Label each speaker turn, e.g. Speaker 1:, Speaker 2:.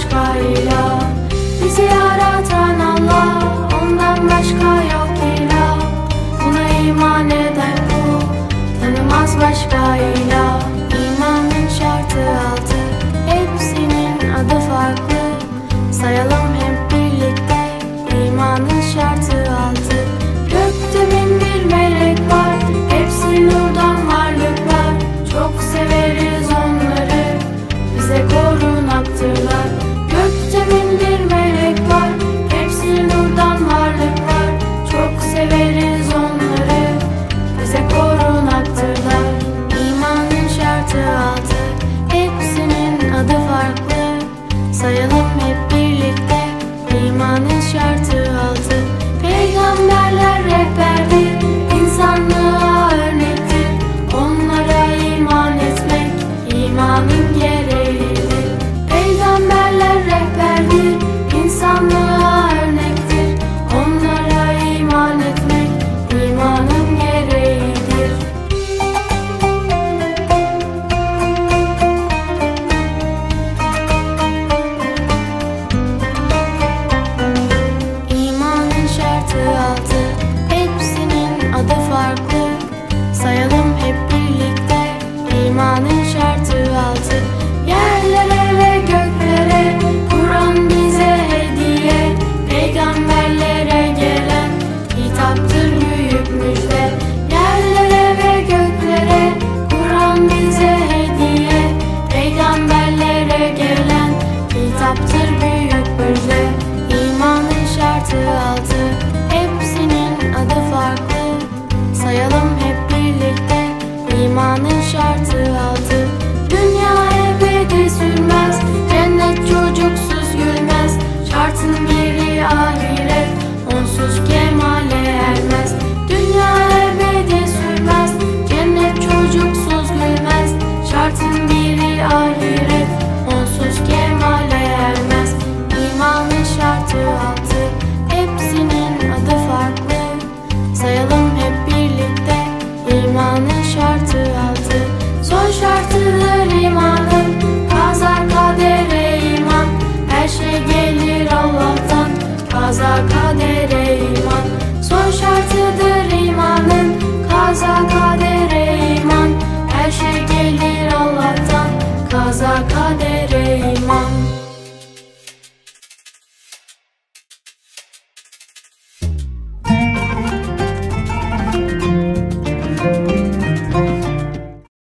Speaker 1: aşkıyla Bizi yaratan Allah Ondan başka yok ilah Buna iman eden kul Tanımaz başka ilah İmanın şartı altı Hepsinin adı farklı. Sayalım hep birlikte imanı Sayalım hep birlikte imanın şartı altı. Peygamberler rehberdi insanlığa örnekti Onlara iman etmek imanın kitaptır büyük müjde İmanın şartı altı kaderim